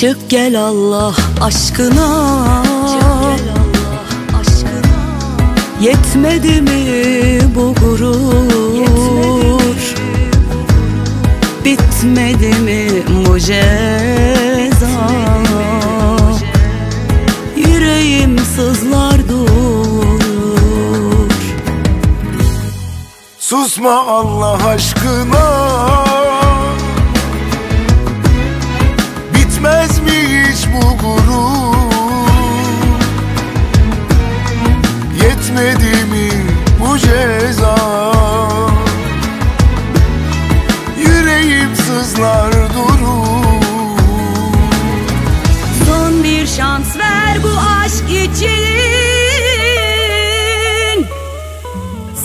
Çık gel Allah aşkına. Yetmedi mi bu gurur? Bitmedi mi bu ceza? Yüreğim sızlar durur Susma Allah aşkına Yetmedi mi bu ceza? Yüreğim sızlar durur. Son bir şans ver bu aşk için.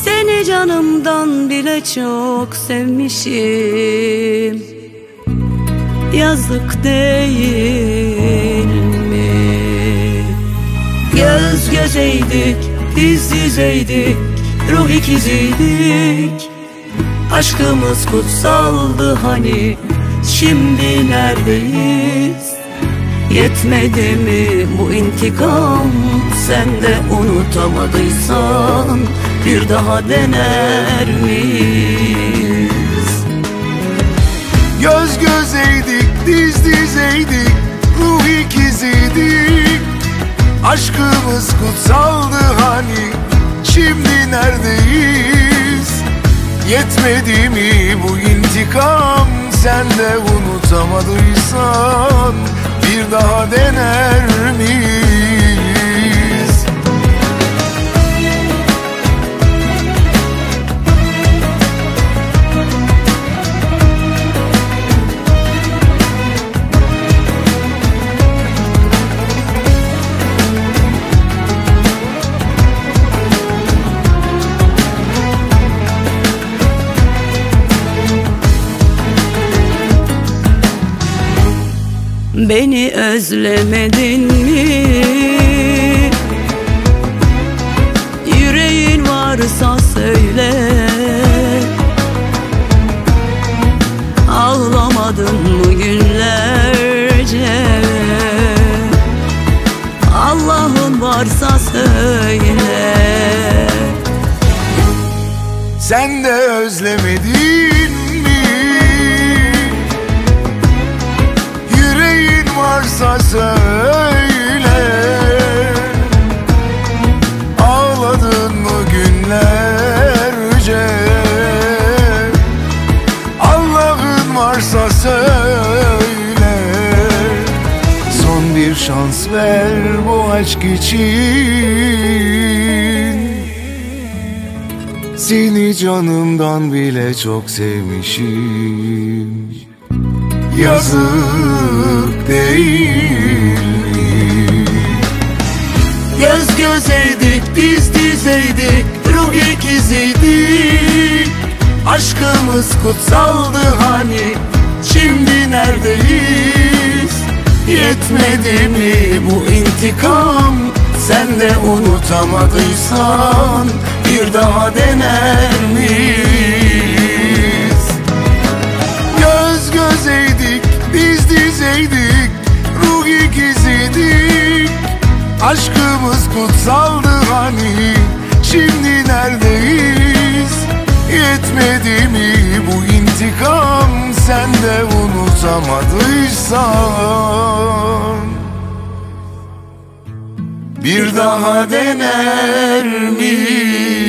Seni canımdan bile çok sevmişim. Yazık değil mi? Göz gözeydik, diz dizeydik Ruh ikiziydik Aşkımız kutsaldı hani Şimdi neredeyiz? Yetmedi mi bu intikam Sen de unutamadıysan Bir daha dener miyiz? Göz gözeydik, diz dizeydik Ruh ikiziydik Aşkımız kutsaldı hani Şimdi neredeyiz? Yetmedi mi bu intikam? Sen de unutamadıysan Bir daha dener Beni özlemedin mi? Yüreğin varsa söyle. Ağlamadın mı günlerce. Allah'ın varsa söyle. Sen de özlemedin varsa söyle. Ağladın mı günlerce? Allah'ın varsa söyle. Son bir şans ver bu aşk için. Seni canımdan bile çok sevmişim. Yazık değil mi? Göz gözeydik, diz dizeydik Ruh ikiziydik Aşkımız kutsaldı hani Şimdi neredeyiz? Yetmedi mi bu intikam? Sen de unutamadıysan Bir daha dener miyiz? Aşkımız kutsaldı hani Şimdi neredeyiz? Yetmedi mi bu intikam? Sen de unutamadıysan Bir daha dener miyiz?